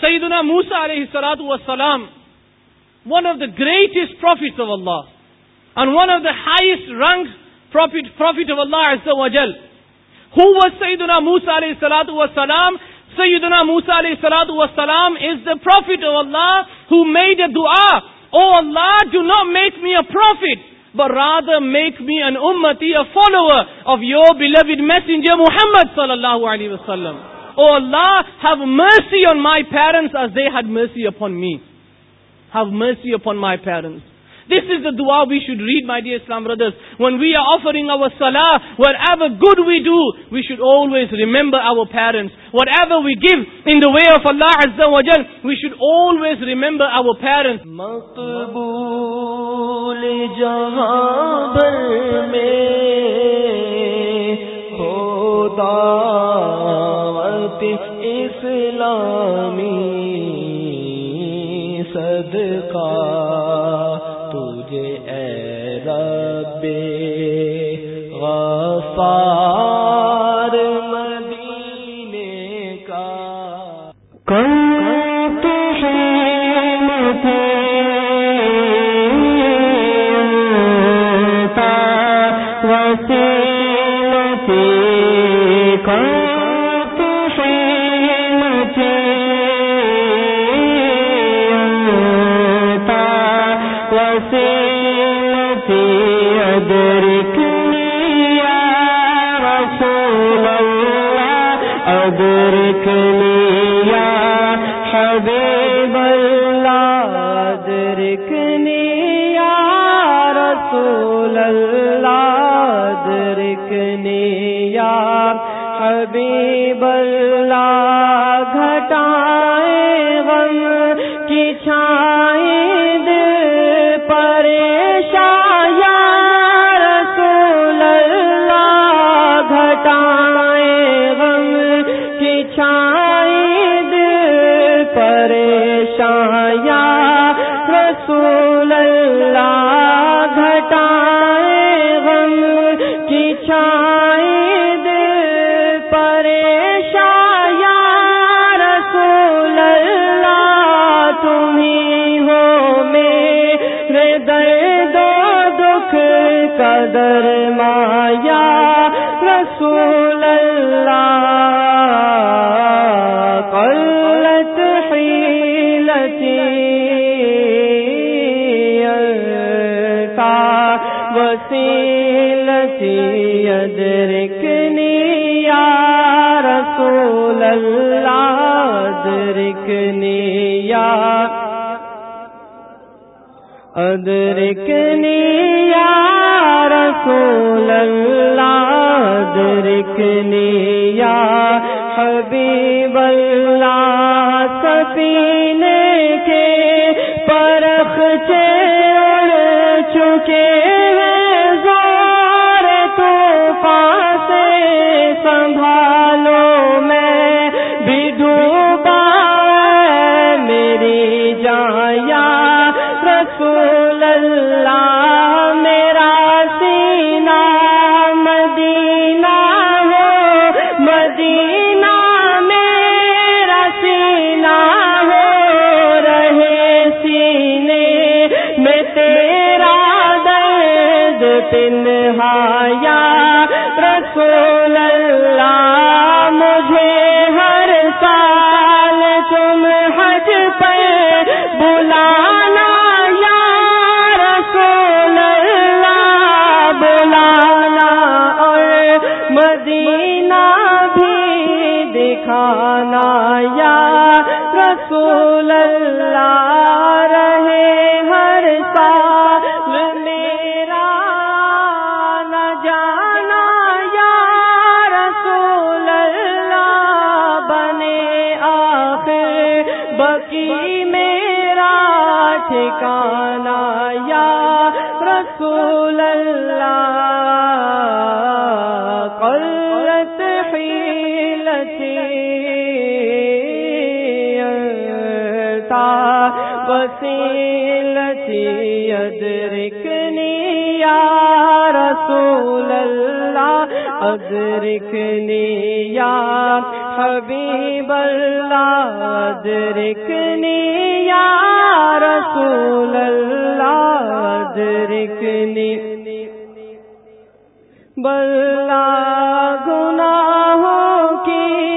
سیدنا موسا علیہ سلاد وسلام one of the greatest prophet of Allah and one of the highest rank prophet of Allah وجل is دا وزل موسا علیہ سلاد وسلام سعید النا موسا علیہ سلاد وسلام is the prophet of Allah made a dua O Allah do not make me a prophet but rather make me an ummati االوور of your beloved میٹنگ محمد صلی اللہ علیہ وسلم Oh Allah, have mercy on my parents as they had mercy upon me. Have mercy upon my parents. This is the dua we should read, my dear Islam brothers. When we are offering our salah, whatever good we do, we should always remember our parents. Whatever we give in the way of Allah Azza wa Jal, we should always remember our parents. Maqbool jahan par mein khuda اسلامی صدقہ تجھے اے رب غفار نیا ادرک نیار رسول ادرک نیا حبیب اللہ سفینے کے پرخ چڑ ہیں سر تو پاس سنبھال تین کی میرا ٹھکانا یا رسول اللہ قلت حیلتی پیلسی وسیلتی ادرکنی یا رسول اللہ ادرک نیا حبیب اللہ بلا یا رسول اللہ بلا گناہوں کی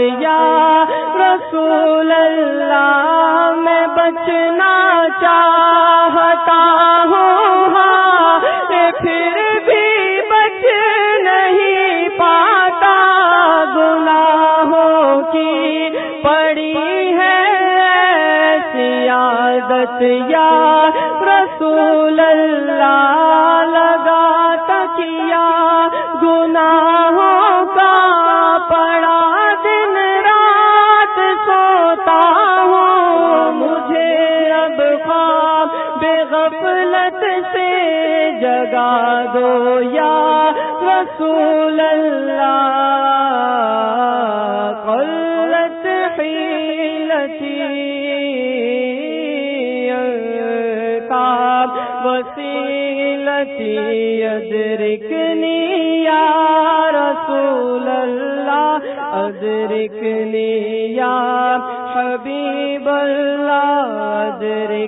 یا رسول اللہ میں بچنا چاہتا ہوں ہاں پھر بھی بچ نہیں پاتا گناہوں کی پڑی ہے یا رسول اللہ محبت سے جگا دو یا رسول اللہ قلت حیلتی پیلتی وسیلتی ادرکنی یا رسول اللہ ادرکنی یا حبیب اللہ ادرک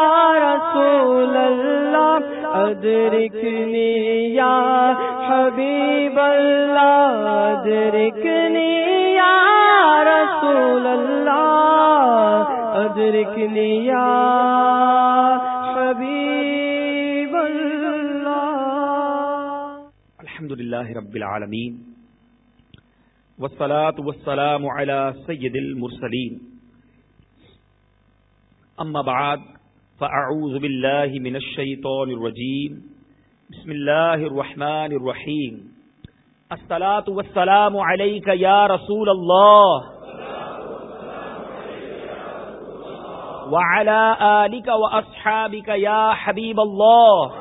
رسول اللہ ادرکنی یا حبیب اللہ ادرکنی یا رسول اللہ ادرکنی یا حبیب اللہ الحمد للہ رب العالمین والصلاة والسلام على سید المرسلین اما بعد فاعوذ باللہ من الشیطان الرجیم بسم اللہ الرحمن الرحیم الصلاة والسلام علیک یا رسول اللہ وعلى آلك وأصحابك يا حبيب الله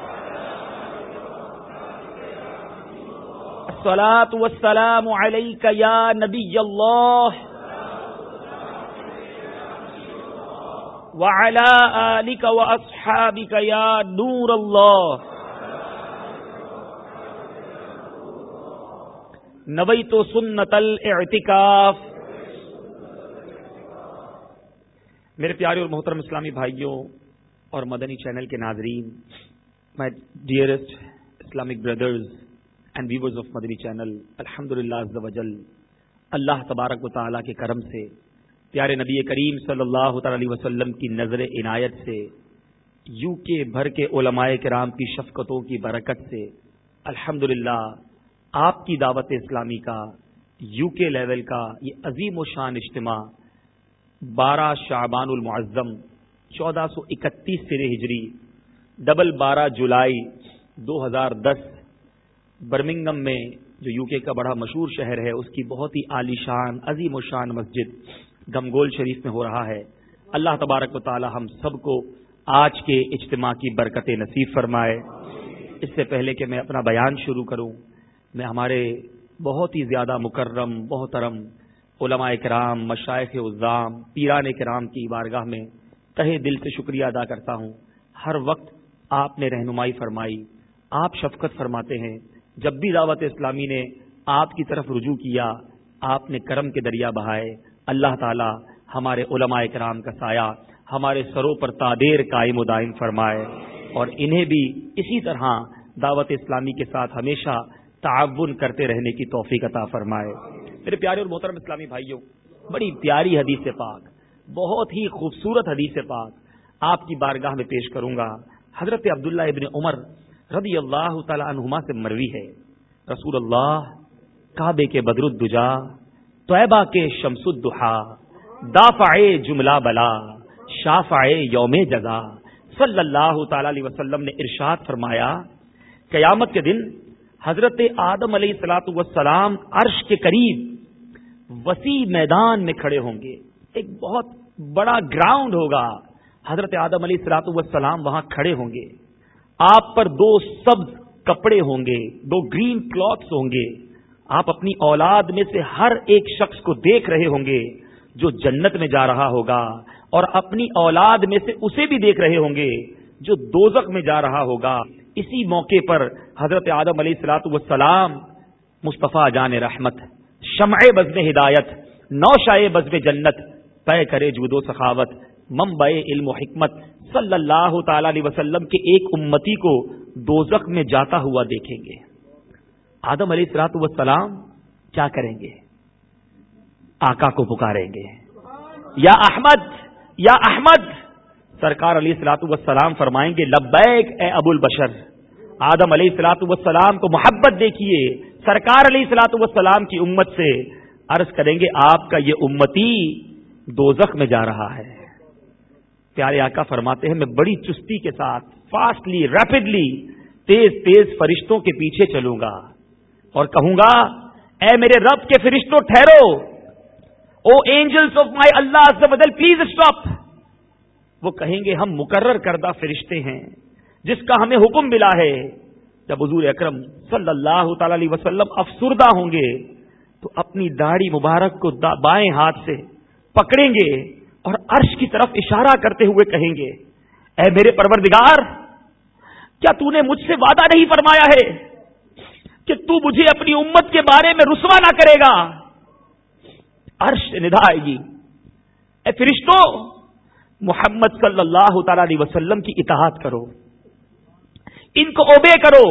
الصلاة والسلام عليك يا نبي الله وعلى آلك وأصحابك يا نور الله سنة الاعتكاف میرے پیارے اور محترم اسلامی بھائیوں اور مدنی چینل کے ناظرین میں dearest Islamic brothers and viewers of Madani channel الحمد للہ اللہ تبارک و تعالیٰ کے کرم سے پیارے نبی کریم صلی اللہ تعالی علیہ وسلم کی نظر عنایت سے یو کے بھر کے علماء کرام کی شفقتوں کی برکت سے الحمد للہ آپ کی دعوت اسلامی کا یو کے لیول کا یہ عظیم و شان اجتماع بارہ شعبان المعظم چودہ سو اکتیس سر ہجری ڈبل بارہ جولائی دو ہزار دس برمنگم میں جو یو کے کا بڑا مشہور شہر ہے اس کی بہت ہی شان عظیم و شان مسجد گمگول شریف میں ہو رہا ہے اللہ تبارک و تعالی ہم سب کو آج کے اجتماع کی برکت نصیب فرمائے اس سے پہلے کہ میں اپنا بیان شروع کروں میں ہمارے بہت ہی زیادہ مکرم بہترم علماء کرام مشائق الزام پیران کرام کی بارگاہ میں تہے دل سے شکریہ ادا کرتا ہوں ہر وقت آپ نے رہنمائی فرمائی آپ شفقت فرماتے ہیں جب بھی دعوت اسلامی نے آپ کی طرف رجوع کیا آپ نے کرم کے دریا بہائے اللہ تعالی ہمارے علماء کرام کا سایہ ہمارے سرو پر تادیر قائم و دائم فرمائے اور انہیں بھی اسی طرح دعوت اسلامی کے ساتھ ہمیشہ تعاون کرتے رہنے کی توفیق عطا فرمائے میرے پیارے اور محترم اسلامی بھائیوں بڑی پیاری حدیث پاک بہت ہی خوبصورت حدیث پاک آپ کی بارگاہ میں پیش کروں گا حضرت عبداللہ ابن عمر رضی اللہ تعالی عنہما سے مروی ہے رسول اللہ کعبے کے بدر دجا طیبہ کے شمس جملہ بلا شافع یوم جزا صلی اللہ تعالی علیہ وسلم نے ارشاد فرمایا قیامت کے دن حضرت آدم علیہ وسلام عرش کے قریب وسیع میدان میں کھڑے ہوں گے ایک بہت بڑا گراؤنڈ ہوگا حضرت آدم علیہ سلاۃ وسلام وہاں کھڑے ہوں گے آپ پر دو سبز کپڑے ہوں گے دو گرین کلوتھس ہوں گے آپ اپنی اولاد میں سے ہر ایک شخص کو دیکھ رہے ہوں گے جو جنت میں جا رہا ہوگا اور اپنی اولاد میں سے اسے بھی دیکھ رہے ہوں گے جو دوزک میں جا رہا ہوگا اسی موقع پر حضرت آدم علیہ السلاۃ وسلام مصطفیٰ جان رحمت شمع بزم ہدایت نو شائے بزم جنت طے کرے جود و سخاوت ممبئے علم و حکمت صلی اللہ تعالی علیہ وسلم کے ایک امتی کو دوزک میں جاتا ہوا دیکھیں گے آدم سرات وسلام کیا کریں گے آقا کو پکاریں گے یا احمد یا احمد سرکار علیہ السلاط وسلام فرمائیں گے لبیک اے ابو البشر آدم علیہ السلاط وسلام کو محبت دیکھیے سرکار علیہ السلاط وسلام کی امت سے عرض کریں گے آپ کا یہ امتی دو میں جا رہا ہے پیارے آقا فرماتے ہیں میں بڑی چستی کے ساتھ فاسٹلی ریپڈلی تیز تیز فرشتوں کے پیچھے چلوں گا اور کہوں گا اے میرے رب کے فرشتوں ٹھہرو O angels of my Allah بدل پلیز اسٹاپ وہ کہیں گے ہم مقرر کردہ فرشتے ہیں جس کا ہمیں حکم ملا ہے جب حضور اکرم صلی اللہ تعالی علیہ وسلم افسردہ ہوں گے تو اپنی داڑھی مبارک کو دا بائیں ہاتھ سے پکڑیں گے اور عرش کی طرف اشارہ کرتے ہوئے کہیں گے اے میرے پروردگار کیا تو نے مجھ سے وعدہ نہیں فرمایا ہے کہ تو مجھے اپنی امت کے بارے میں رسوا نہ کرے گا عرش ندا آئے گی جی۔ اے فرشتو محمد صلی اللہ تعالی علیہ وسلم کی اتحاد کرو ان کو اوبے کرو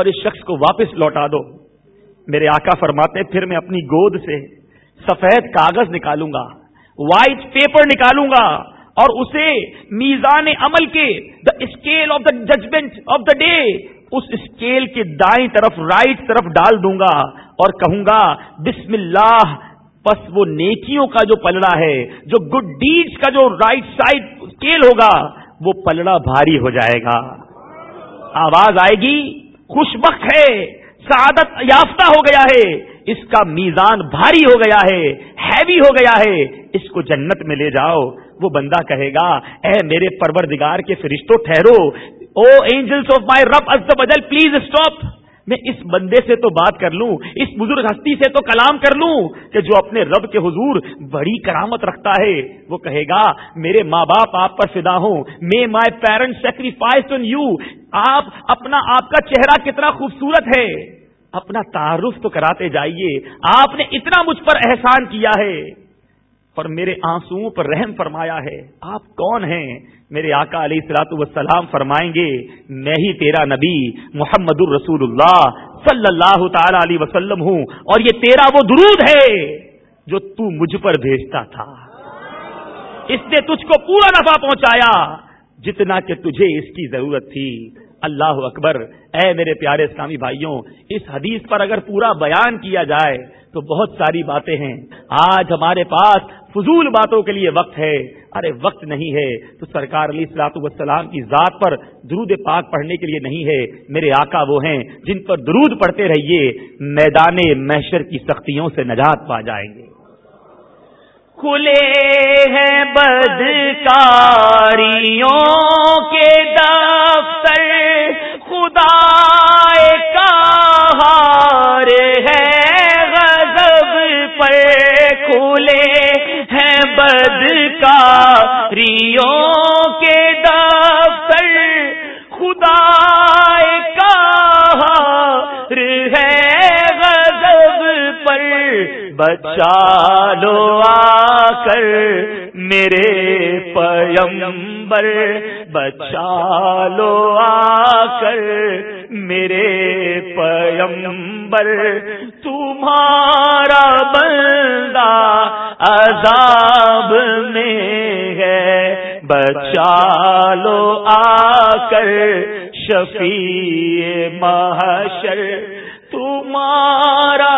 اور اس شخص کو واپس لوٹا دو میرے آقا فرماتے پھر میں اپنی گود سے سفید کاغذ نکالوں گا وائٹ پیپر نکالوں گا اور اسے میزان عمل کے the scale of the judgment of the day us scale کے دائیں طرف رائٹ طرف ڈال دوں گا اور کہوں گا بسم اللہ بس وہ نیکیوں کا جو پلڑا ہے جو گڈ ڈیڈز کا جو رائٹ سائڈ اسکیل ہوگا وہ پلڑا بھاری ہو جائے گا آواز آئے گی خوشبخت ہے سعادت یافتہ ہو گیا ہے اس کا میزان بھاری ہو گیا ہے ہیوی ہو گیا ہے اس کو جنت میں لے جاؤ وہ بندہ کہے گا اے میرے پروردگار کے فرشتوں ٹھہرو او اینجلس آف مائی رب از بدل پلیز اسٹاپ میں اس بندے سے تو بات کر لوں اس بزرگ ہستی سے تو کلام کر لوں کہ جو اپنے رب کے حضور بڑی کرامت رکھتا ہے وہ کہے گا میرے ماں باپ آپ پر فدا ہوں میں آپ کا چہرہ کتنا خوبصورت ہے اپنا تعارف تو کراتے جائیے آپ نے اتنا مجھ پر احسان کیا ہے پر میرے آنسو پر رحم فرمایا ہے آپ کون ہیں میرے آقا علی سلاۃ وسلام فرمائیں گے میں ہی تیرا نبی محمد الرسول اللہ صلی اللہ تعالی علیہ وسلم ہوں اور یہ تیرا وہ درود ہے جو تو مجھ پر بھیجتا تھا اس نے تجھ کو پورا نفع پہنچایا جتنا کہ تجھے اس کی ضرورت تھی اللہ اکبر اے میرے پیارے اسلامی بھائیوں اس حدیث پر اگر پورا بیان کیا جائے تو بہت ساری باتیں ہیں آج ہمارے پاس فضول باتوں کے لیے وقت ہے ارے وقت نہیں ہے تو سرکار علی سلاۃ والسلام کی ذات پر درود پاک پڑھنے کے لیے نہیں ہے میرے آقا وہ ہیں جن پر درود پڑھتے رہیے میدان محشر کی سختیوں سے نجات پا جائیں گے کھلے ہیں بدکاریوں کے دفتر خدا کا ہار ہے پر کھلے ہیں بد کا ریوں کے دفتر خدا کا ہے بچا لو آ کر میرے پیمبر بچا لو آ کر میرے پیمبر تمہارا بندہ عذاب میں ہے بچا لو آ کر شفیع محشر تمہارا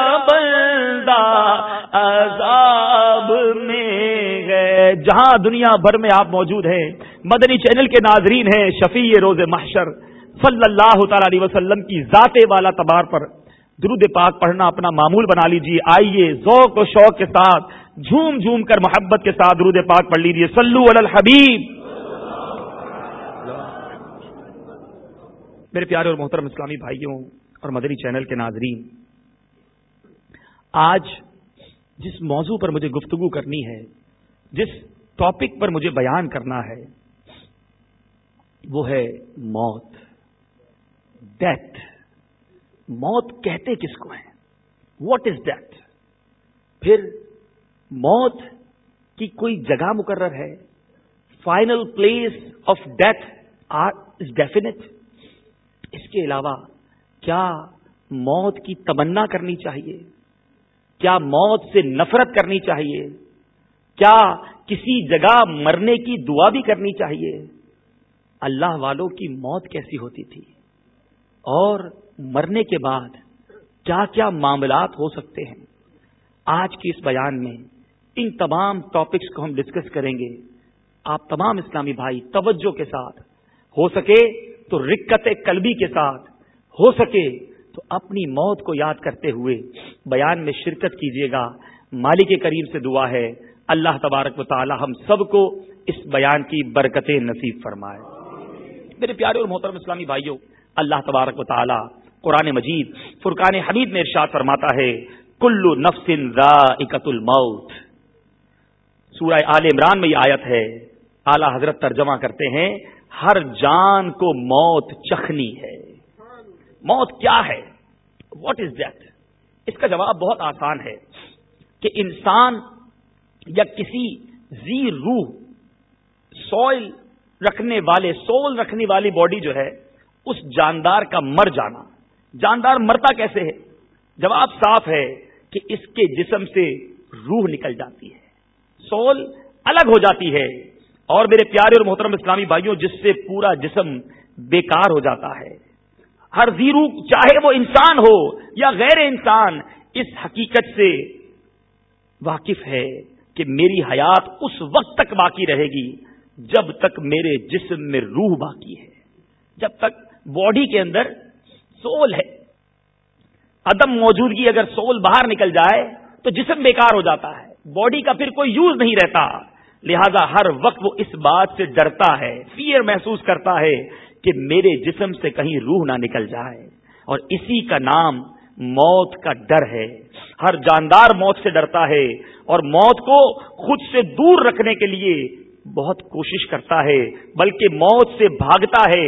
عذاب میں جہاں دنیا بھر میں آپ موجود ہیں مدنی چینل کے ناظرین ہیں شفیع روز محشر صلی اللہ تعالی علیہ وسلم کی ذات والا تبار پر درود پاک پڑھنا اپنا معمول بنا لیجیے آئیے ذوق و شوق کے ساتھ جھوم جھوم کر محبت کے ساتھ درود پاک پڑھ لیجیے سلو الحبیب میرے پیارے اور محترم اسلامی بھائیوں اور مدنی چینل کے ناظرین آج جس موضوع پر مجھے گفتگو کرنی ہے جس ٹاپک پر مجھے بیان کرنا ہے وہ ہے موت ڈیتھ موت کہتے کس کو ہیں واٹ از ڈیتھ پھر موت کی کوئی جگہ مقرر ہے final place of death or is definite اس کے علاوہ کیا موت کی تمنا کرنی چاہیے کیا موت سے نفرت کرنی چاہیے کیا کسی جگہ مرنے کی دعا بھی کرنی چاہیے اللہ والوں کی موت کیسی ہوتی تھی اور مرنے کے بعد کیا کیا معاملات ہو سکتے ہیں آج کے اس بیان میں ان تمام ٹاپکس کو ہم ڈسکس کریں گے آپ تمام اسلامی بھائی توجہ کے ساتھ ہو سکے تو رکت قلبی کے ساتھ ہو سکے تو اپنی موت کو یاد کرتے ہوئے بیان میں شرکت کیجیے گا مالی کے قریب سے دعا ہے اللہ تبارک و تعالی ہم سب کو اس بیان کی برکتیں نصیب فرمائے میرے پیارے اور محترم اسلامی بھائیوں اللہ تبارک و تعالی قرآن مجید فرقان حمید میں ارشاد فرماتا ہے کلو نفسن ذائقت الموت سورہ آل عمران میں یہ آیت ہے اعلی حضرت ترجمہ کرتے ہیں ہر جان کو موت چکھنی ہے موت کیا ہے واٹ از دیٹ اس کا جواب بہت آسان ہے کہ انسان یا کسی زی روح سوئل رکھنے والے سول رکھنے والی باڈی جو ہے اس جاندار کا مر جانا جاندار مرتا کیسے ہے جواب صاف ہے کہ اس کے جسم سے روح نکل جاتی ہے سول الگ ہو جاتی ہے اور میرے پیارے اور محترم اسلامی بھائیوں جس سے پورا جسم بیکار ہو جاتا ہے ہر زیرو چاہے وہ انسان ہو یا غیر انسان اس حقیقت سے واقف ہے کہ میری حیات اس وقت تک باقی رہے گی جب تک میرے جسم میں روح باقی ہے جب تک باڈی کے اندر سول ہے عدم موجودگی اگر سول باہر نکل جائے تو جسم بیکار ہو جاتا ہے باڈی کا پھر کوئی یوز نہیں رہتا لہذا ہر وقت وہ اس بات سے ڈرتا ہے فیئر محسوس کرتا ہے کہ میرے جسم سے کہیں روح نہ نکل جائے اور اسی کا نام موت کا ڈر ہے ہر جاندار موت سے ڈرتا ہے اور موت کو خود سے دور رکھنے کے لیے بہت کوشش کرتا ہے بلکہ موت سے بھاگتا ہے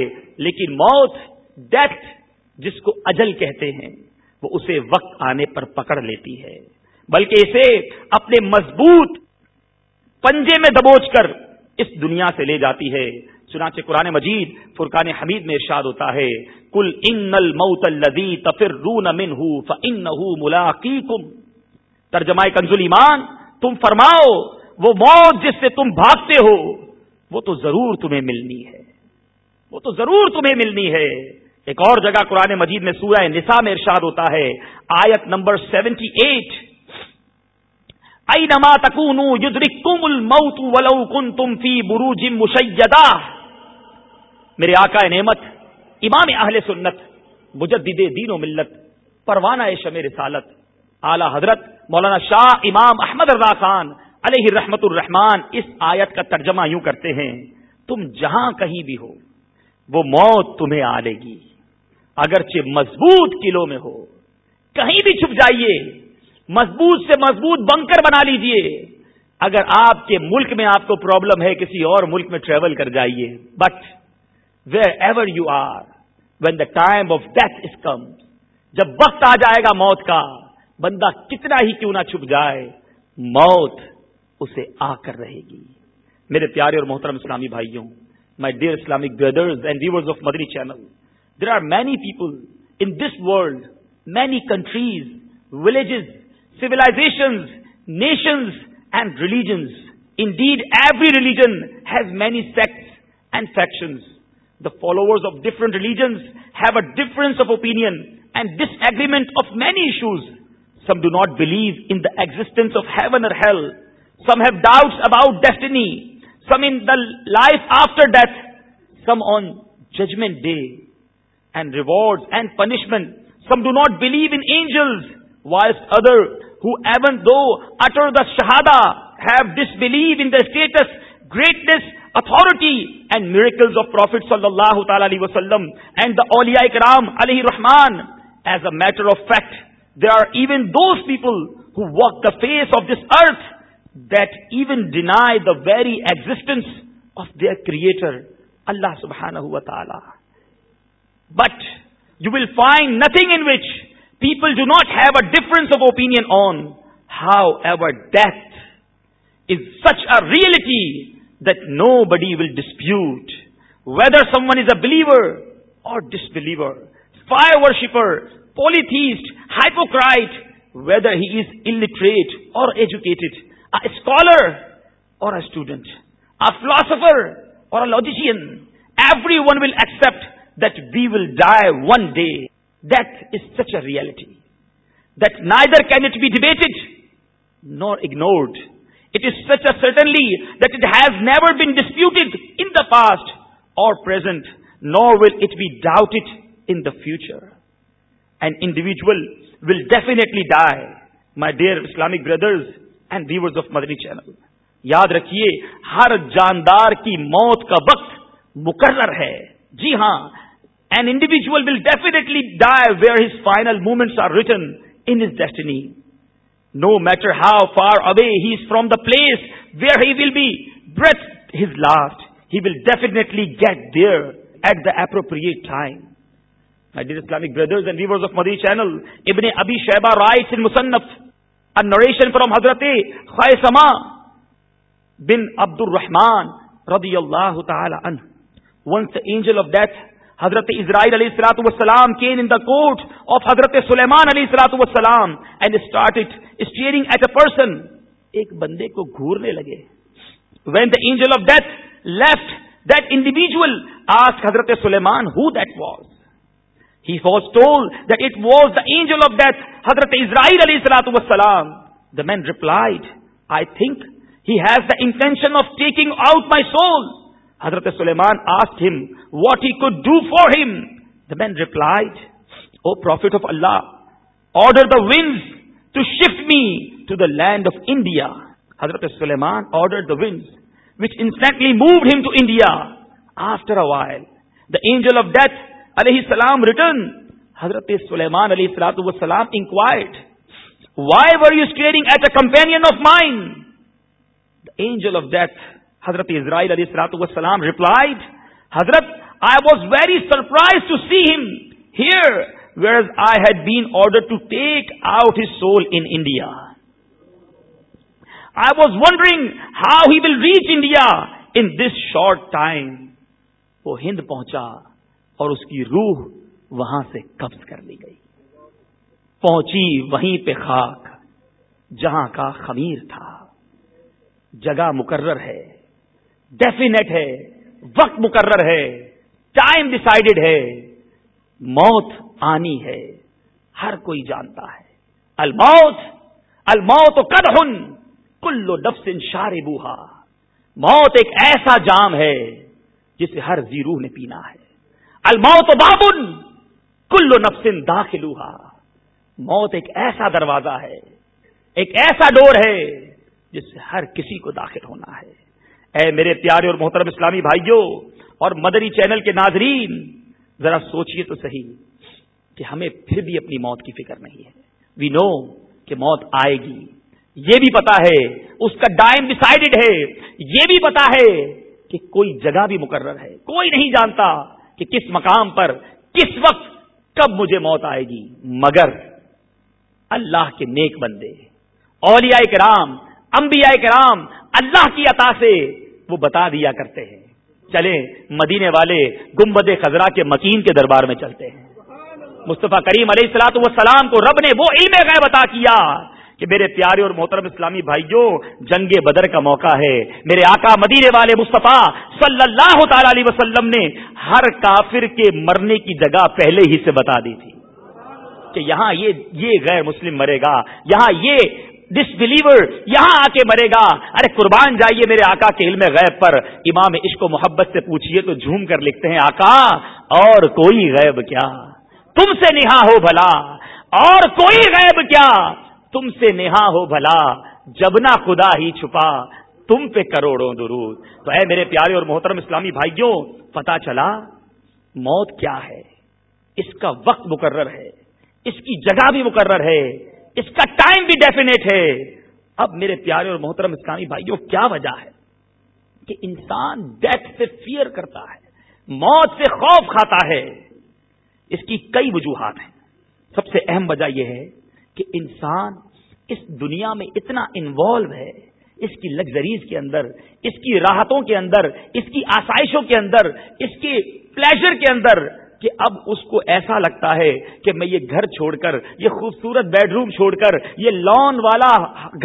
لیکن موت ڈیتھ جس کو اجل کہتے ہیں وہ اسے وقت آنے پر پکڑ لیتی ہے بلکہ اسے اپنے مضبوط پنجے میں دبوچ کر اس دنیا سے لے جاتی ہے چنانچہ قرآن مجید فرقان حمید میں ارشاد ہوتا ہے کل ان منه تفر رو ترجمہ کنز ایمان تم فرماؤ وہ موت جس سے تم بھاگتے ہو وہ تو ضرور تمہیں ملنی ہے وہ تو ضرور تمہیں ملنی ہے ایک اور جگہ قرآن مجید میں سورہ نساء میں ارشاد ہوتا ہے آیت نمبر سیونٹی ایٹرین تم فی برو مشیدہ میرے آقا نعمت امام اہل سنت مجدد دین و ملت پروانہ شم میرے سالت حضرت مولانا شاہ امام احمد رضا خان علیہ رحمت الرحمان اس آیت کا ترجمہ یوں کرتے ہیں تم جہاں کہیں بھی ہو وہ موت تمہیں آ لے گی اگرچہ مضبوط قلعوں میں ہو کہیں بھی چھپ جائیے مضبوط سے مضبوط بنکر بنا لیجئے اگر آپ کے ملک میں آپ کو پرابلم ہے کسی اور ملک میں ٹریول کر جائیے but wherever you are when the time of death is come جب وقت آ جائے گا موت کا بندہ کتنا ہی کیوں نہ چھپ جائے موت اسے آ کر رہے گی میرے پیارے اور محترم اسلامی بھائیوں my dear Islamic brothers and viewers of Madani channel there are many people in this world many countries villages nations religions indeed every religion has many sects and factions The followers of different religions have a difference of opinion and disagreement of many issues. Some do not believe in the existence of heaven or hell. Some have doubts about destiny. Some in the life after death. Some on judgment day and rewards and punishment. Some do not believe in angels, whilst others who even though utter the shahada have disbelief in their status, greatness authority and miracles of prophet صلی اللہ تعالی علیہ وسلم and the دایا کرام علیہ رحمان as a matter of fact there are even those people who walk the face of this earth that even deny the very existence of their creator Allah سبحانہ ہوا تعالی but you will find nothing in which people do not have a difference of opinion however death is such a reality that nobody will dispute whether someone is a believer or disbeliever, fire worshipper, polytheist, hypocrite, whether he is illiterate or educated, a scholar or a student, a philosopher or a logician. Everyone will accept that we will die one day. That is such a reality that neither can it be debated nor ignored. it is such a certainly that it has never been disputed in the past or present nor will it be doubted in the future an individual will definitely die my dear islamic brothers and viewers of Madani channel یاد رکھیے ہر جاندار کی موت کا وقت مقرر ہے جی ہاں an individual will definitely die where his final moments are return in his destiny no matter how far away he is from the place where he will be his last he will definitely get there at the appropriate time داپروپریٹر from حضرت بن عبد الرحمان رضی اللہ تعالی the angel of death حضرت اسرائیل علیہ سلاط وسلام came in the court of حضرت سلیمان علیہ السلات وسلام and start it staring at a person ایک بندے کو گورنے لگے when the angel of death left that individual as Hazrat Sulaiman who that was he was told that it was the angel of death Hazrat Israil علیہ اللہۃ وسلام the man replied I think he's the intention of taking out my soul Hazrat Sulaiman asked him what he could do for him the man replied O prophet of Allah order the winds to shift me to the land of India Hazrat Sulaiman order the which instantly moved him to India after a while the angel of death علیہ السلام return حضرت سلیمان علیہ السلام وسلام enquired why were you staring at a companion of mine the angel of death Hazrat Israil علی السلاۃ وسلام replied Hazrat I was very surprise to see him here where I had been order to take out his soul India I was wondering how he will reach India in this short time وہ ہند پہنچا اور اس کی روح وہاں سے قبض کر لی گئی پہنچی وہیں پہ خاک جہاں کا خمیر تھا جگہ مقرر ہے ڈیفینیٹ ہے وقت مقرر ہے ٹائم ڈسائڈیڈ ہے موت آنی ہے ہر کوئی جانتا ہے الموت الموت کد ہن کلو نفس نفسن شار بوہا موت ایک ایسا جام ہے جسے ہر زیرو نے پینا ہے الموت بابن کلو نفس نفسن داخلوہا موت ایک ایسا دروازہ ہے ایک ایسا ڈور ہے جس سے ہر کسی کو داخل ہونا ہے اے میرے پیارے اور محترم اسلامی بھائیوں اور مدری چینل کے ناظرین ذرا سوچئے تو صحیح کہ ہمیں پھر بھی اپنی موت کی فکر نہیں ہے وی نو کہ موت آئے گی یہ بھی پتا ہے اس کا ڈائم ڈسائڈیڈ ہے یہ بھی پتا ہے کہ کوئی جگہ بھی مقرر ہے کوئی نہیں جانتا کہ کس مقام پر کس وقت کب مجھے موت آئے گی مگر اللہ کے نیک بندے اولیاء کرام انبیاء کرام اللہ کی عطا سے وہ بتا دیا کرتے ہیں چلے مدینے والے گمبد خزرا کے مکین کے دربار میں چلتے ہیں مصطفیٰ کریم علیہ السلاط والسلام کو رب نے وہ علم کیا کہ میرے پیارے اور محترم اسلامی بھائیوں جنگ بدر کا موقع ہے میرے آقا مدینے والے مصطفیٰ صلی اللہ تعالی علیہ وسلم نے ہر کافر کے مرنے کی جگہ پہلے ہی سے بتا دی تھی کہ یہاں یہ یہ غیر مسلم مرے گا یہاں یہ ڈس بلیور یہاں آ کے مرے گا ارے قربان جائیے میرے آقا کے علم غیب پر امام عشق و محبت سے پوچھیے تو جھوم کر لکھتے ہیں آقا اور کوئی غیب کیا تم سے نہا ہو بھلا اور کوئی غیب کیا تم سے نہا ہو بھلا جب نہ خدا ہی چھپا تم پہ کروڑوں درود تو اے میرے پیارے اور محترم اسلامی بھائیوں پتا چلا موت کیا ہے اس کا وقت مقرر ہے اس کی جگہ بھی مقرر ہے اس کا ٹائم بھی ڈیفینیٹ ہے اب میرے پیارے اور محترم اسلامی بھائیوں کیا وجہ ہے کہ انسان ڈیتھ سے فیئر کرتا ہے موت سے خوف کھاتا ہے اس کی کئی وجوہات ہیں سب سے اہم وجہ یہ ہے کہ انسان اس دنیا میں اتنا انوالو ہے اس کی لگژریز کے اندر اس کی راحتوں کے اندر اس کی آسائشوں کے اندر اس کے پلیزر کے اندر کہ اب اس کو ایسا لگتا ہے کہ میں یہ گھر چھوڑ کر یہ خوبصورت بیڈ روم چھوڑ کر یہ لون والا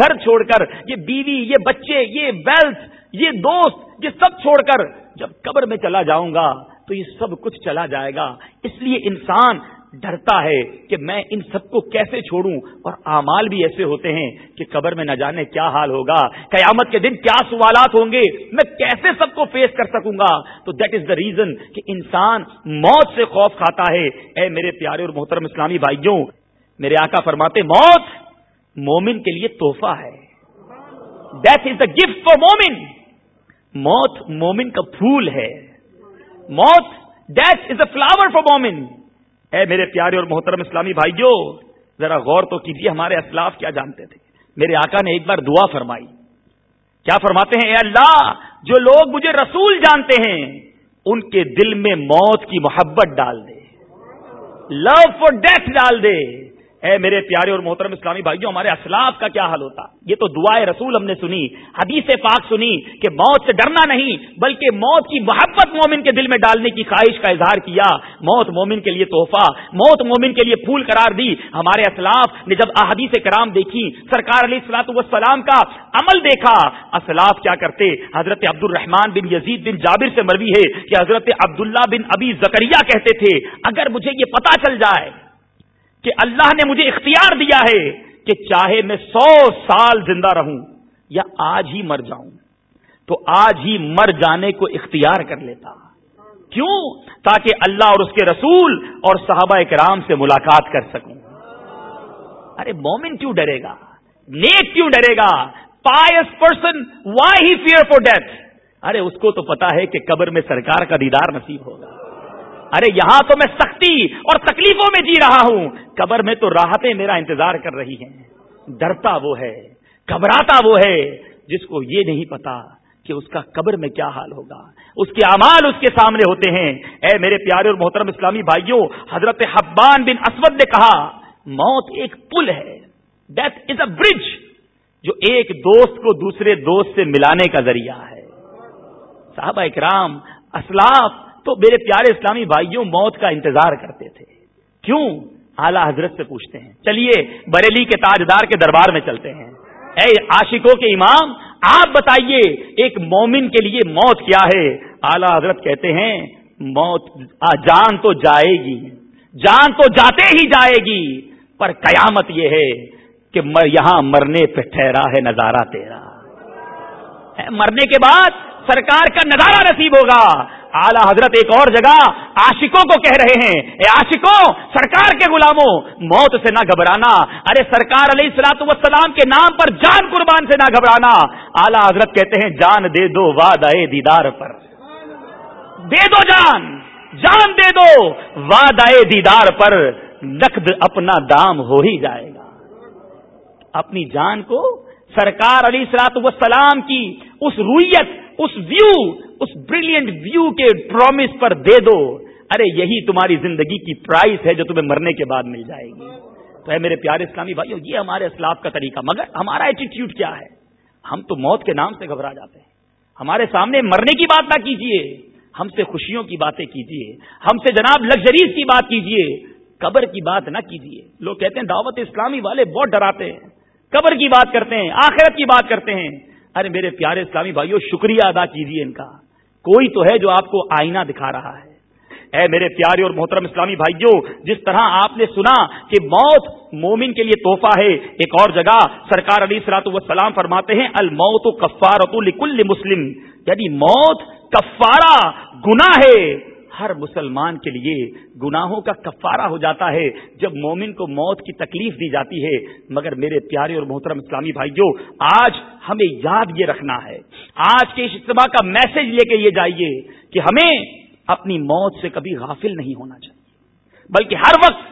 گھر چھوڑ کر یہ بیوی یہ بچے یہ ویلتھ یہ دوست یہ سب چھوڑ کر جب قبر میں چلا جاؤں گا تو یہ سب کچھ چلا جائے گا اس لیے انسان ڈرتا ہے کہ میں ان سب کو کیسے چھوڑوں اور اعمال بھی ایسے ہوتے ہیں کہ قبر میں نہ جانے کیا حال ہوگا قیامت کے دن کیا سوالات ہوں گے میں کیسے سب کو فیس کر سکوں گا تو دیٹ از دا ریزن کہ انسان موت سے خوف کھاتا ہے اے میرے پیارے اور محترم اسلامی بھائیوں میرے آقا فرماتے موت مومن کے لیے تحفہ ہے death is the gift for momin موت مومن کا پھول ہے موت that is a flower for momin اے میرے پیارے اور محترم اسلامی بھائیو ذرا غور تو کیجیے ہمارے اسلاف کیا جانتے تھے میرے آقا نے ایک بار دعا فرمائی کیا فرماتے ہیں اے اللہ جو لوگ مجھے رسول جانتے ہیں ان کے دل میں موت کی محبت ڈال دے لو فور ڈیتھ ڈال دے اے میرے پیارے اور محترم اسلامی بھائی جو ہمارے اسلاف کا کیا حال ہوتا یہ تو دعائے رسول ہم نے سنی حدیث پاک سنی کہ موت سے ڈرنا نہیں بلکہ موت کی محبت مومن کے دل میں ڈالنے کی خواہش کا اظہار کیا موت مومن کے لیے تحفہ موت مومن کے لیے پھول قرار دی ہمارے اسلاف نے جب احادیث کرام دیکھی سرکار علیہ السلاط وسلام کا عمل دیکھا اسلاف کیا کرتے حضرت عبد الرحمان بن یزید بن جابر سے مروی ہے کہ حضرت عبداللہ بن ابی زکریہ کہتے تھے اگر مجھے یہ پتا چل جائے کہ اللہ نے مجھے اختیار دیا ہے کہ چاہے میں سو سال زندہ رہوں یا آج ہی مر جاؤں تو آج ہی مر جانے کو اختیار کر لیتا کیوں تاکہ اللہ اور اس کے رسول اور صحابہ کرام سے ملاقات کر سکوں ارے مومن کیوں ڈرے گا نیک کیوں ڈرے گا pious person why he fear for death ارے اس کو تو پتا ہے کہ قبر میں سرکار کا دیدار نصیب ہوگا ارے یہاں تو میں سختی اور تکلیفوں میں جی رہا ہوں قبر میں تو راحتیں میرا انتظار کر رہی ہیں ڈرتا وہ ہے گھبراتا وہ ہے جس کو یہ نہیں پتا کہ اس کا قبر میں کیا حال ہوگا اس کے امال اس کے سامنے ہوتے ہیں اے میرے پیارے اور محترم اسلامی بھائیوں حضرت حبان بن اسود نے کہا موت ایک پل ہے ڈیتھ از اے برج جو ایک دوست کو دوسرے دوست سے ملانے کا ذریعہ ہے صحابہ اکرام اسلاف تو میرے پیارے اسلامی بھائیوں موت کا انتظار کرتے تھے کیوں اعلی حضرت سے پوچھتے ہیں چلیے بریلی کے تاجدار کے دربار میں چلتے ہیں اے عاشقوں کے امام آپ بتائیے ایک مومن کے لیے موت کیا ہے اعلی حضرت کہتے ہیں موت جان تو جائے گی جان تو جاتے ہی جائے گی پر قیامت یہ ہے کہ مر یہاں مرنے پہ ٹھہرا ہے نظارہ تیرا مرنے کے بعد سرکار کا نظارہ نصیب ہوگا اعلی حضرت ایک اور جگہ عاشقوں کو کہہ رہے ہیں اے عاشقوں سرکار کے غلاموں موت سے نہ گھبرانا ارے سرکار علیہ السلاط وسلام کے نام پر جان قربان سے نہ گھبرانا اعلی حضرت کہتے ہیں جان دے دو وعدہ دیدار پر دے دو جان جان دے دو واد دیدار پر نقد اپنا دام ہو ہی جائے گا اپنی جان کو سرکار علی سلاط وسلام کی اس رویت اس ویو اس بریلینٹ ویو کے پرومس پر دے دو ارے یہی تمہاری زندگی کی پرائز ہے جو تمہیں مرنے کے بعد مل جائے گی تو ہے میرے پیارے اسلامی بھائیو یہ ہمارے اسلاف کا طریقہ مگر ہمارا ایٹیٹیوڈ کیا ہے ہم تو موت کے نام سے گھبرا جاتے ہیں ہمارے سامنے مرنے کی بات نہ کیجیے ہم سے خوشیوں کی باتیں کیجیے ہم سے جناب لگژریز کی بات کیجیے قبر کی بات نہ کیجیے لوگ کہتے ہیں دعوت اسلامی والے بہت ڈراتے ہیں قبر کی بات کرتے ہیں آخرت کی بات کرتے ہیں ارے میرے پیارے اسلامی بھائیوں شکریہ ادا کیجیے ان کا کوئی تو ہے جو آپ کو آئینہ دکھا رہا ہے اے میرے پیارے اور محترم اسلامی بھائیوں جس طرح آپ نے سنا کہ موت مومن کے لیے توحفہ ہے ایک اور جگہ سرکار علی سلاۃ وسلام فرماتے ہیں و کفارت لکل مسلم یعنی موت کفارہ گنا ہے ہر مسلمان کے لیے گناہوں کا کفارہ ہو جاتا ہے جب مومن کو موت کی تکلیف دی جاتی ہے مگر میرے پیارے اور محترم اسلامی بھائی جو آج ہمیں یاد یہ رکھنا ہے آج کے اجتماع کا میسج لے کے یہ جائیے کہ ہمیں اپنی موت سے کبھی غافل نہیں ہونا چاہیے بلکہ ہر وقت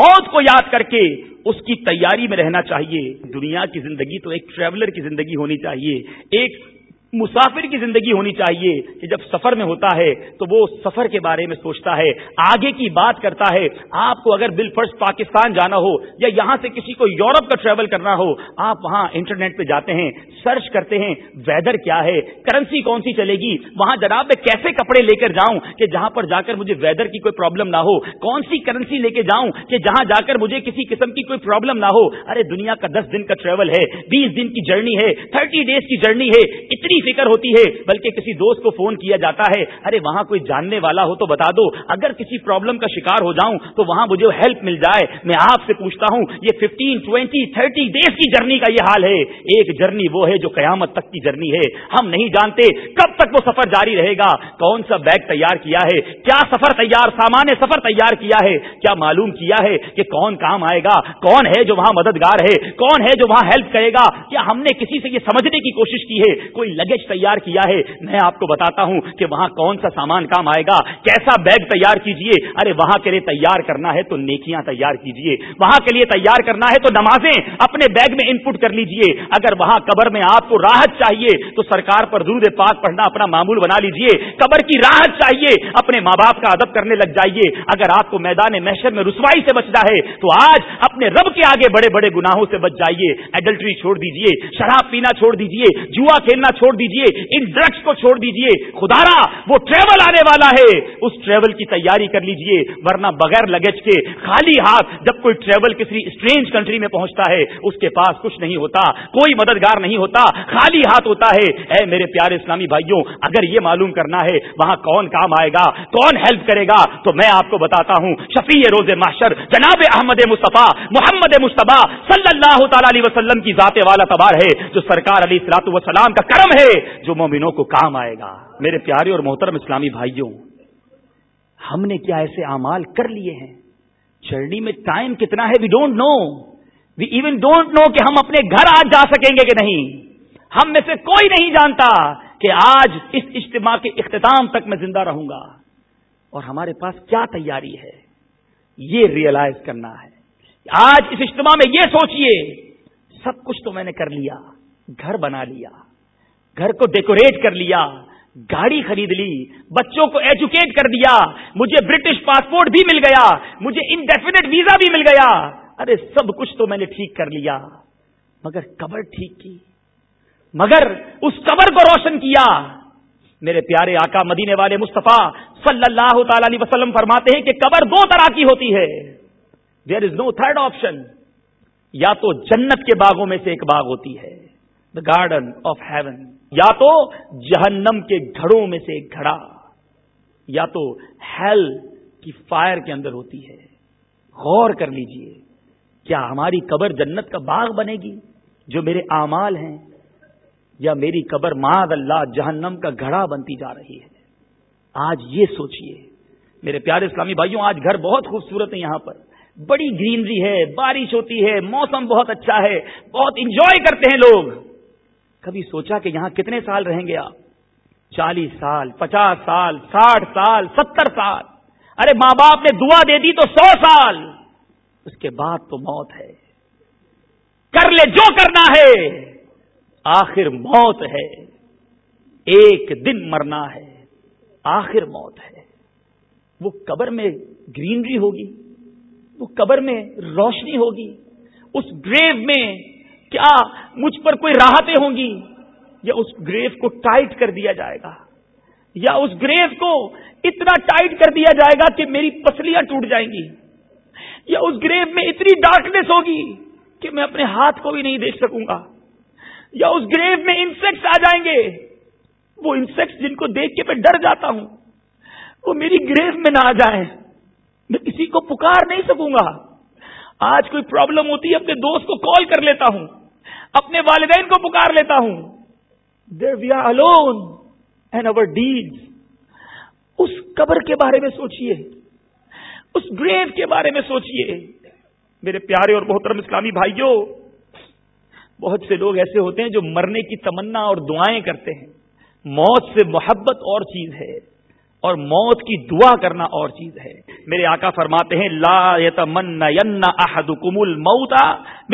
موت کو یاد کر کے اس کی تیاری میں رہنا چاہیے دنیا کی زندگی تو ایک ٹریولر کی زندگی ہونی چاہیے ایک مسافر کی زندگی ہونی چاہیے کہ جب سفر میں ہوتا ہے تو وہ سفر کے بارے میں سوچتا ہے آگے کی بات کرتا ہے آپ کو اگر بل فرسٹ پاکستان جانا ہو یا یہاں سے کسی کو یورپ کا ٹریول کرنا ہو آپ وہاں انٹرنیٹ پہ جاتے ہیں سرچ کرتے ہیں ویدر کیا ہے کرنسی کون سی چلے گی وہاں جناب میں کیسے کپڑے لے کر جاؤں کہ جہاں پر جا کر مجھے ویدر کی کوئی پرابلم نہ ہو کون سی کرنسی لے کے جاؤں کہ جہاں جا کر مجھے کسی قسم کی کوئی پرابلم نہ ہو ارے دنیا کا دس دن کا ٹریول ہے بیس دن کی جرنی ہے تھرٹی ڈیز کی جرنی ہے اتنی فکر ہوتی ہے بلکہ کسی دوست کو فون کیا جاتا ہے ارے وہاں کوئی جاننے والا ہو تو بتا دو اگر کسی پرابلم کا شکار ہو جاؤں تو وہاں مجھے ہیلپ مل جائے میں آپ سے پوچھتا ہوں یہ یہ کی کی جرنی جرنی جرنی کا حال ہے ہے ہے ایک وہ جو قیامت تک ہم نہیں جانتے کب تک وہ سفر جاری رہے گا کون سا بیگ تیار کیا ہے کیا سفر تیار سامان سفر تیار کیا ہے کیا معلوم کیا ہے کہ کون کام آئے گا کون ہے جو وہاں مددگار ہے کون ہے جو وہاں ہیلپ کرے گا کیا ہم نے کسی سے یہ سمجھنے کی کوشش کی ہے کوئی لگ تیار کیا ہے میں آپ کو بتاتا ہوں کہ وہاں کون سا سامان کام آئے گا کیسا بیگ تیار کیجئے ارے وہاں کے لیے تیار کرنا ہے تو نیکیاں تیار کیجئے وہاں کے لیے تیار کرنا ہے تو نمازیں اپنے بیگ میں ان پٹ کر لیجئے اگر وہاں قبر میں آپ کو راحت چاہیے تو سرکار پر درود پاک پڑھنا اپنا معمول بنا لیجیے قبر کی راحت چاہیے اپنے ماں باپ کا ادب کرنے لگ جائیے اگر آپ کو میدان محشر میں رسوائی سے بچنا ہے تو آج اپنے رب کے آگے بڑے بڑے گناہوں سے بچ جائیے ایڈلٹری چھوڑ دیجیے شراب پینا چھوڑ دیجیے جوا کھیلنا چھوڑ دیجئے ان ڈرگس کو چھوڑ دیجئے خدا را وہ ٹریول آنے والا ہے اس ٹریول کی تیاری کر لیجئے ورنہ بغیر لگیج کے خالی ہاتھ جب کوئی ٹریول کسی اسٹرینج کنٹری میں پہنچتا ہے اس کے پاس کچھ نہیں ہوتا کوئی مددگار نہیں ہوتا خالی ہاتھ ہوتا ہے اے میرے پیارے اسلامی بھائیوں اگر یہ معلوم کرنا ہے وہاں کون کام آئے گا کون ہیلپ کرے گا تو میں آپ کو بتاتا ہوں شفیع روز محشر جناب احمد مصطفیٰ محمد مصطفیٰ صلی اللہ تعالی علیہ وسلم کی ذات والا تبار ہے جو سرکار علی اسلاتو وسلام کا کرم ہے جو مومنوں کو کام آئے گا میرے پیارے اور محترم اسلامی بھائیوں ہم نے کیا ایسے اعمال کر لیے ہیں جرنی میں ٹائم کتنا ہے we we don't don't know know even کہ ہم اپنے گھر آج جا سکیں گے کہ نہیں ہم میں سے کوئی نہیں جانتا کہ آج اس اجتماع کے اختتام تک میں زندہ رہوں گا اور ہمارے پاس کیا تیاری ہے یہ ریئلائز کرنا ہے آج اس اجتماع میں یہ سوچئے سب کچھ تو میں نے کر لیا گھر بنا لیا گھر کو ڈیکوریٹ کر لیا گاڑی خرید لی بچوں کو ایجوکیٹ کر دیا مجھے برٹش پاسپورٹ بھی مل گیا مجھے انڈیفینٹ ویزا بھی مل گیا ارے سب کچھ تو میں نے ٹھیک کر لیا مگر قبر ٹھیک کی مگر اس قبر کو روشن کیا میرے پیارے آقا مدینے والے مصطفیٰ صلی اللہ تعالی علیہ وسلم فرماتے ہیں کہ قبر دو طرح کی ہوتی ہے there is no third option یا تو جنت کے باغوں میں سے ایک باغ ہوتی ہے دا گارڈن آف ہیون یا تو جہنم کے گھڑوں میں سے ایک گھڑا یا تو ہیل کی فائر کے اندر ہوتی ہے غور کر لیجئے کیا ہماری قبر جنت کا باغ بنے گی جو میرے اعمال ہیں یا میری قبر معذ اللہ جہنم کا گھڑا بنتی جا رہی ہے آج یہ سوچئے میرے پیارے اسلامی بھائیوں آج گھر بہت خوبصورت ہے یہاں پر بڑی گرینری ہے بارش ہوتی ہے موسم بہت اچھا ہے بہت انجوائے کرتے ہیں لوگ کبھی سوچا کہ یہاں کتنے سال رہیں گے آپ چالیس سال پچاس سال ساٹھ سال ستر سال ارے ماں باپ نے دعا دے دی تو سو سال اس کے بعد تو موت ہے کر لے جو کرنا ہے آخر موت ہے ایک دن مرنا ہے آخر موت ہے وہ قبر میں گرینری ہوگی وہ قبر میں روشنی ہوگی اس گریو میں کیا مجھ پر کوئی راحتیں ہوں گی یا اس گریف کو ٹائٹ کر دیا جائے گا یا اس گریف کو اتنا ٹائٹ کر دیا جائے گا کہ میری پسلیاں ٹوٹ جائیں گی یا اس گریف میں اتنی ڈارکنیس ہوگی کہ میں اپنے ہاتھ کو بھی نہیں دیکھ سکوں گا یا اس گریو میں انسیکٹس آ جائیں گے وہ انسیکٹس جن کو دیکھ کے میں ڈر جاتا ہوں وہ میری گریف میں نہ آ جائیں میں کسی کو پکار نہیں سکوں گا آج کوئی پرابلم ہوتی ہے اپنے دوست کو کال کر لیتا ہوں اپنے والدین کو پکار لیتا ہوں we are alone and our deed اس قبر کے بارے میں سوچیے اس گریو کے بارے میں سوچیے میرے پیارے اور محترم اسلامی بھائیوں بہت سے لوگ ایسے ہوتے ہیں جو مرنے کی تمنا اور دعائیں کرتے ہیں موت سے محبت اور چیز ہے اور موت کی دعا کرنا اور چیز ہے میرے آقا فرماتے ہیں لا یتمن احدکم الموت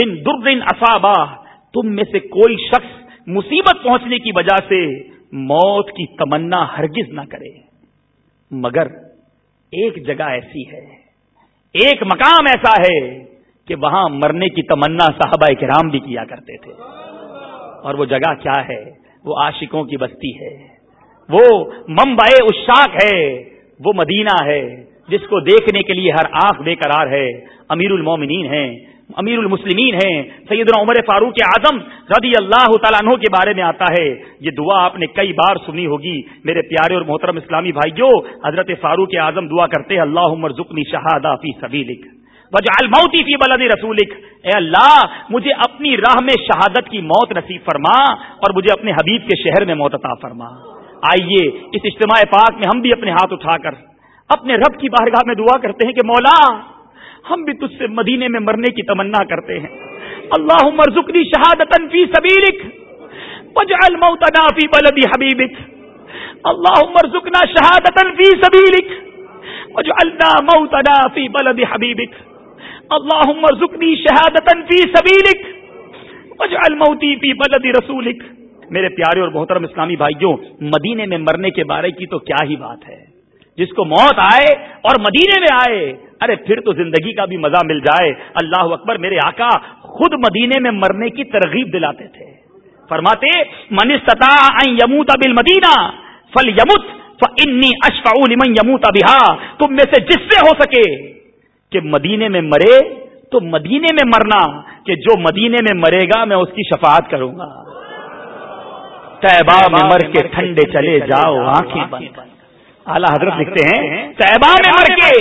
من درد اصابہ تم میں سے کوئی شخص مصیبت پہنچنے کی وجہ سے موت کی تمنا ہرگز نہ کرے مگر ایک جگہ ایسی ہے ایک مقام ایسا ہے کہ وہاں مرنے کی تمنا صحابہ کرام بھی کیا کرتے تھے اور وہ جگہ کیا ہے وہ عاشقوں کی بستی ہے وہ ممبئے اشاک ہے وہ مدینہ ہے جس کو دیکھنے کے لیے ہر آنکھ بے قرار ہے امیر المومنین ہیں امیر المسلمین ہیں سیدنا عمر فاروق اعظم رضی اللہ تعالیٰ عنہ کے بارے میں آتا ہے یہ دعا آپ نے کئی بار سنی ہوگی میرے پیارے اور محترم اسلامی بھائیو حضرت فاروق اعظم دعا کرتے ہیں اللہ عمر شہادہ فی فی بلد رسولک اے اللہ مجھے اپنی راہ میں شہادت کی موت نصیب فرما اور مجھے اپنے حبیب کے شہر میں موت عطا فرما آئیے اس اجتماع پاک میں ہم بھی اپنے ہاتھ اٹھا کر اپنے رب کی بارگاہ میں دعا کرتے ہیں کہ مولا ہم بھی تجھ سے مدینے میں مرنے کی تمنا کرتے ہیں اللہ مرزکنی شہادت فی سبیلک وجعل موتنا فی بلد حبیبک اللہ مرزکنا شہادت فی سبیلک وجعلنا موتنا فی بلد حبیبک اللہ مرزکنی شہادت فی سبیلک وجعل موتی فی بلد رسولک میرے پیارے اور بہترم اسلامی بھائیوں مدینے میں مرنے کے بارے کی تو کیا ہی بات ہے جس کو موت آئے اور مدینے میں آئے ارے پھر تو زندگی کا بھی مزہ مل جائے اللہ اکبر میرے آقا خود مدینے میں مرنے کی ترغیب دلاتے تھے فرماتے منیس ستا مدینہ فل یمت اشفا لمن یمو تا تم میں سے جس سے ہو سکے کہ مدینے میں مرے تو مدینے میں مرنا کہ جو مدینے میں مرے گا میں اس کی شفاعت کروں گا میں مر کے ٹھنڈے چلے جاؤ آنکھیں بند اعلیٰ حضرت لکھتے ہیں میں مر کے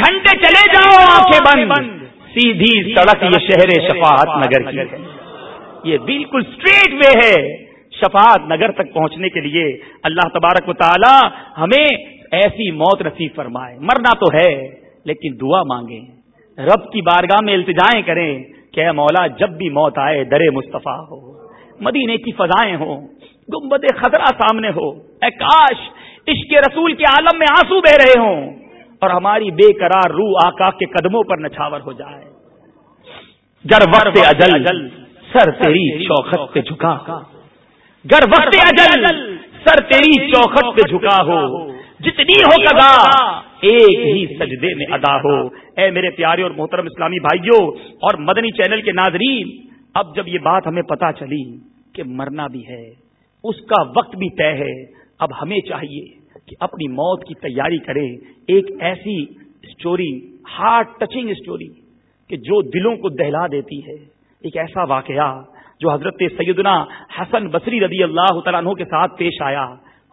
ٹھنڈے چلے جاؤ آنکھیں بند سیدھی سڑک یہ شہر نگر کی ہے یہ بالکل اسٹریٹ وے ہے شفاعت نگر تک پہنچنے کے لیے اللہ تبارک و تعالی ہمیں ایسی موت نصیب فرمائے مرنا تو ہے لیکن دعا مانگیں رب کی بارگاہ میں التجائیں کریں کہ اے مولا جب بھی موت آئے درے مصطفیٰ ہو مدینے کی فضائیں ہوں گمبد خطرہ سامنے ہو اے کاش عشق رسول کے عالم میں آنسو بہ رہے ہوں اور ہماری بے قرار روح آقا کے قدموں پر نچھاور ہو جائے گر وقت اجل سر تیری چوکھٹ پہ جھکا گر وقت اجل سر تیری چوکھٹ پہ جھکا ہو جتنی ہو کدا ایک ہی سجدے میں ادا ہو اے میرے پیارے اور محترم اسلامی بھائیوں اور مدنی چینل کے ناظرین اب جب یہ بات ہمیں پتا چلی کہ مرنا بھی ہے اس کا وقت بھی طے ہے اب ہمیں چاہیے کہ اپنی موت کی تیاری کرے ایک ایسی اسٹوری ہارڈ ٹچنگ اسٹوری کہ جو دلوں کو دہلا دیتی ہے ایک ایسا واقعہ جو حضرت سیدنا حسن بصری رضی اللہ تعالیٰ عنہ کے ساتھ پیش آیا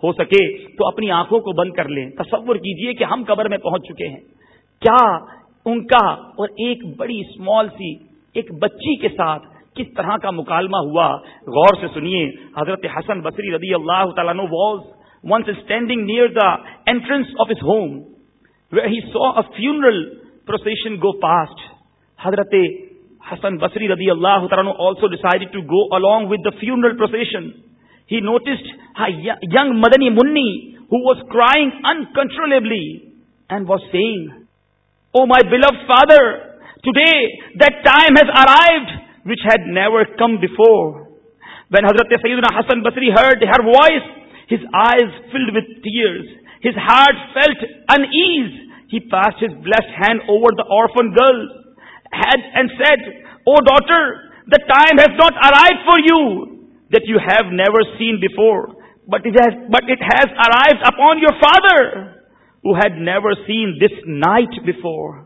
ہو سکے تو اپنی آنکھوں کو بند کر لیں تصور کیجئے کہ ہم قبر میں پہنچ چکے ہیں کیا ان کا اور ایک بڑی اسمال سی ایک بچی کے ساتھ کس طرح کا مکالمہ ہوا غور سے سنیے حضرت حسن بصری رضی اللہ تعالیٰ once standing near the entrance of his home he saw a funeral procession go past حضرت ہسن بسری ربی اللہ تعالیٰ decided to go along with the funeral procession he noticed young Madani munni who was crying uncontrollably and was saying O my beloved father today that time has arrived which had never come before when Hazrat Hasan Basri heard her voice His eyes filled with tears. His heart felt unease. He passed his blessed hand over the orphan girl's head and said, "O daughter, the time has not arrived for you that you have never seen before, but it has arrived upon your father who had never seen this night before."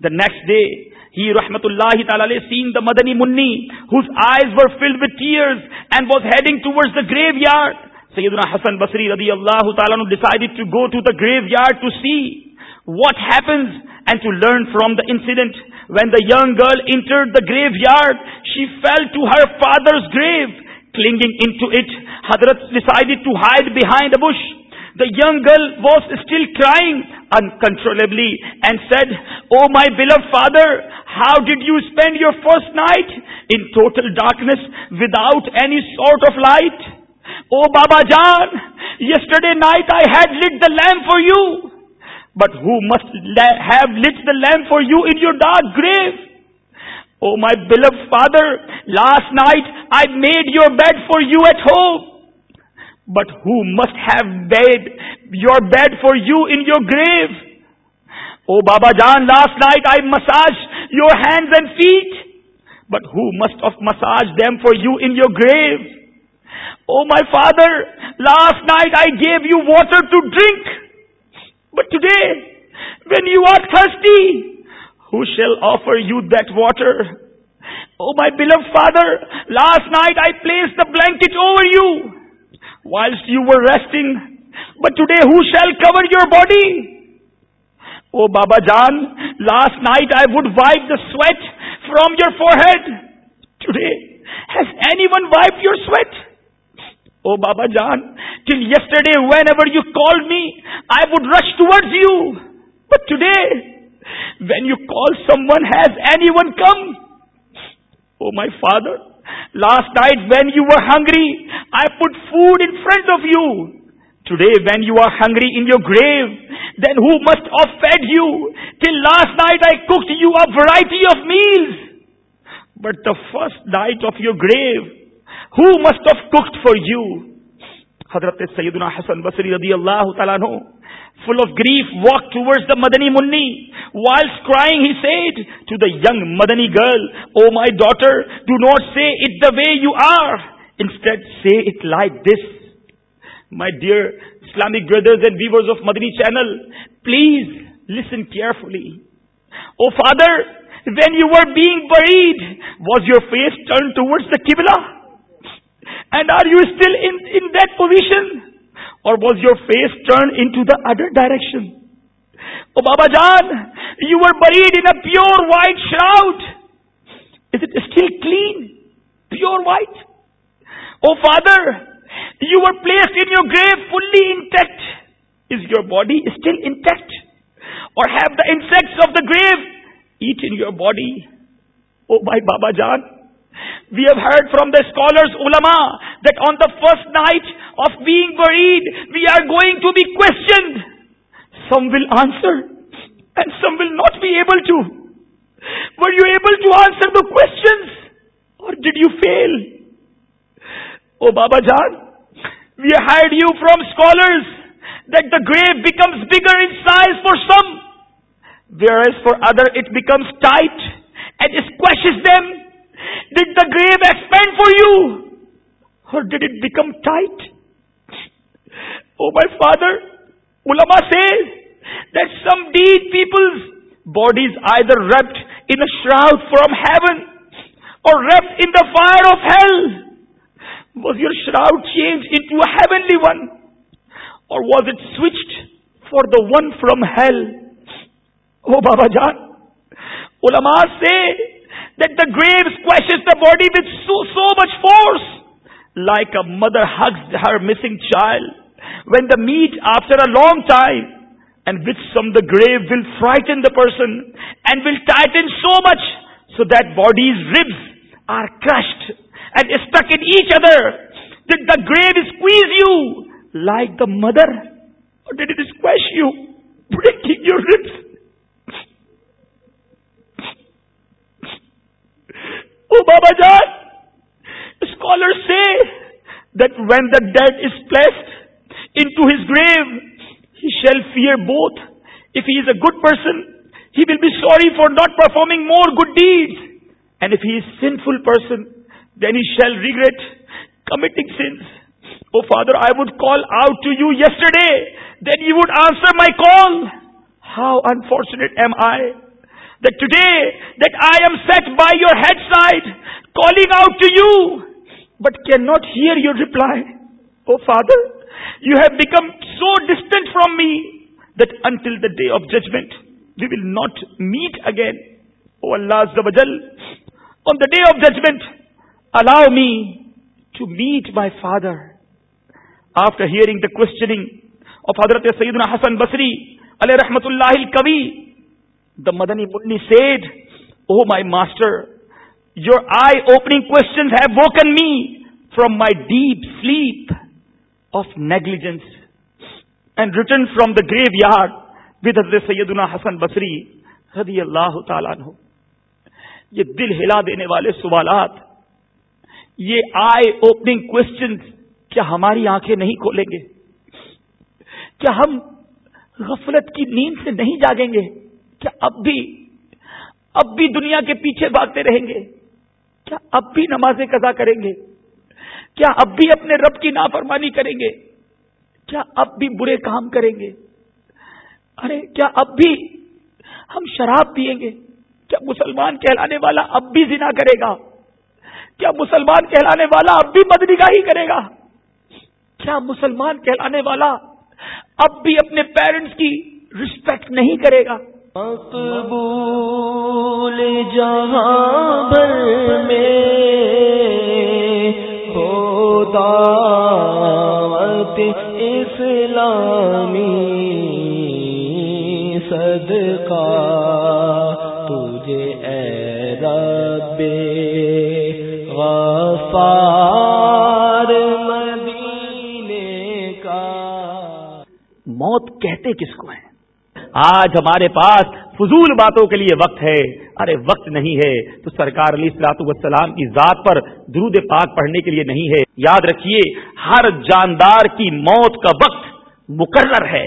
The next day, he rahmatullahi ta'ala seen the Madani Munni whose eyes were filled with tears and was heading towards the graveyard. Syed Hasan Basri علی اللہ تعالیٰ decide to go to the graveyard to see what happens and to learn from the incident when the young girl enter the graveyard she fell to her فادرگنگ into at Hazrat decide to hide behind the bush the young girl was still crying uncontrollably and said O my beloved father how did you spend your first night in total darkness without a sort of light Oh Baba Jaan, yesterday night I had lit the lamp for you. But who must have lit the lamp for you in your dark grave? Oh my beloved father, last night I made your bed for you at home. But who must have made your bed for you in your grave? Oh Baba Jaan, last night I massaged your hands and feet. But who must have massaged them for you in your grave? Oh my father, last night I gave you water to drink, but today when you are thirsty, who shall offer you that water? Oh my beloved father, last night I placed the blanket over you whilst you were resting, but today who shall cover your body? Oh Baba Jaan, last night I would wipe the sweat from your forehead. Today, has anyone wiped your sweat? Oh Baba Jaan, till yesterday whenever you called me, I would rush towards you. But today, when you call someone, has anyone come? Oh my father, last night when you were hungry, I put food in front of you. Today when you are hungry in your grave, then who must have fed you? Till last night I cooked you a variety of meals. But the first night of your grave, who must have cooked for you حضرت سیدنا حسن بصری رضی اللہ تعالیٰ full of grief walk towards the Madani money while crying he said to the young Madani girl O my daughter do not see it the way you are instead see it like this my dear Islamic brothers and viewers of Madani channel please listen carefully O father when you are beg bread was your face turn towards the کیبلا And are you still in that position? Or was your face turned into the other direction? Oh Baba Jaan, you were buried in a pure white shroud. Is it still clean? Pure white? Oh Father, you were placed in your grave fully intact. Is your body still intact? Or have the insects of the grave eaten your body? Oh my Baba Jaan, we have heard from the scholars اولما that on the first night of buried we are going to be question some will answer and some will not be able to we you able to answer the questions or did you feel oh بابا جان we heard you from scholars that the grave becomes bigger for some whereas for others it becomes tight and this question them Did the grave expand for you? Or did it become tight? Oh my father, ulama say that some dead people's bodies either wrapped in a shroud from heaven or wrapped in the fire of hell. Was your shroud changed into a heavenly one? Or was it switched for the one from hell? Oh Baba Jan, ulama say that the grave squashes the body with so much force, like a mother hugs her missing child when they meet after a long time, and with some the grave will frighten the person and will tighten so much so that body's ribs are crushed and stuck in each other. Did the grave squeeze you like the mother, or did it squash you, breaking your ribs Oh Baba Jan, scholars say that when the dead is placed into his grave, he shall fear both. If he is a good person, he will be sorry for not performing more good deeds. And if he is a sinful person, then he shall regret committing sins. Oh Father, I would call out to you yesterday, then you would answer my call. How unfortunate am I today that I am sat by your head side calling out to you but can not hear your reply oh father you have become so distant from me then the day of judgement we will not meet again oh Allah on the day of judgement allow me to meet my father after hearing the questioning father Syed Hasan Basri علیہ رحمت اللہ عل کبی the Madani Munni said, Oh my master, your eye-opening questions have woken me from my deep sleep of negligence. And written from the graveyard with Hz. Sayyiduna Hasan Basri, رضی اللہ تعالیٰ عنہ یہ دل ہلا دینے والے سوالات یہ آئے اوپننگ کوشچنس کیا ہماری آنکھیں نہیں کھولیں گے کیا ہم غفلت کی نیند سے نہیں جاگیں گے کیا اب بھی اب بھی دنیا کے پیچھے بھاگتے رہیں گے کیا اب بھی نمازیں قضا کریں گے کیا اب بھی اپنے رب کی نافرمانی کریں گے کیا اب بھی برے کام کریں گے ارے کیا اب بھی ہم شراب پیئیں گے کیا مسلمان کہلانے والا اب بھی زنا کرے گا کیا مسلمان کہلانے والا اب بھی بدنگاہی کا ہی کرے گا کیا مسلمان کہلانے والا اب بھی اپنے پیرنٹس کی رسپیکٹ نہیں کرے گا مقبول جہاں بھر میں ہوتا مت اسلامی صدقہ تجھے اے رب راس مدینے کا موت کہتے کس کو ہے آج ہمارے پاس فضول باتوں کے لیے وقت ہے ارے وقت نہیں ہے تو سرکار علی والسلام کی ذات پر درود پاک پڑھنے کے لیے نہیں ہے یاد رکھیے ہر جاندار کی موت کا وقت مقرر ہے